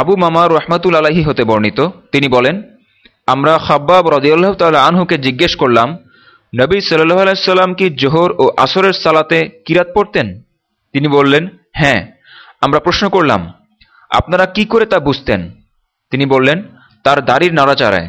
আবু মামা রহমাতুল আলাহি হতে বর্ণিত। তিনি বলেন, আমরা খাব্বাব রদিউল্লাহ তাল্লাহ আনহুকে জিজ্ঞেস করলাম, নবী সাল্লাহ আলাইসাল্লাম কি জোহর ও আসরের সালাতে কিরাত পড়তেন? তিনি বললেন হ্যাঁ। আমরা প্রশ্ন করলাম, আপনারা কি করে তা বুঝতেন? তিনি বললেন, তার দাড়ির নাড়াচাড়ায়।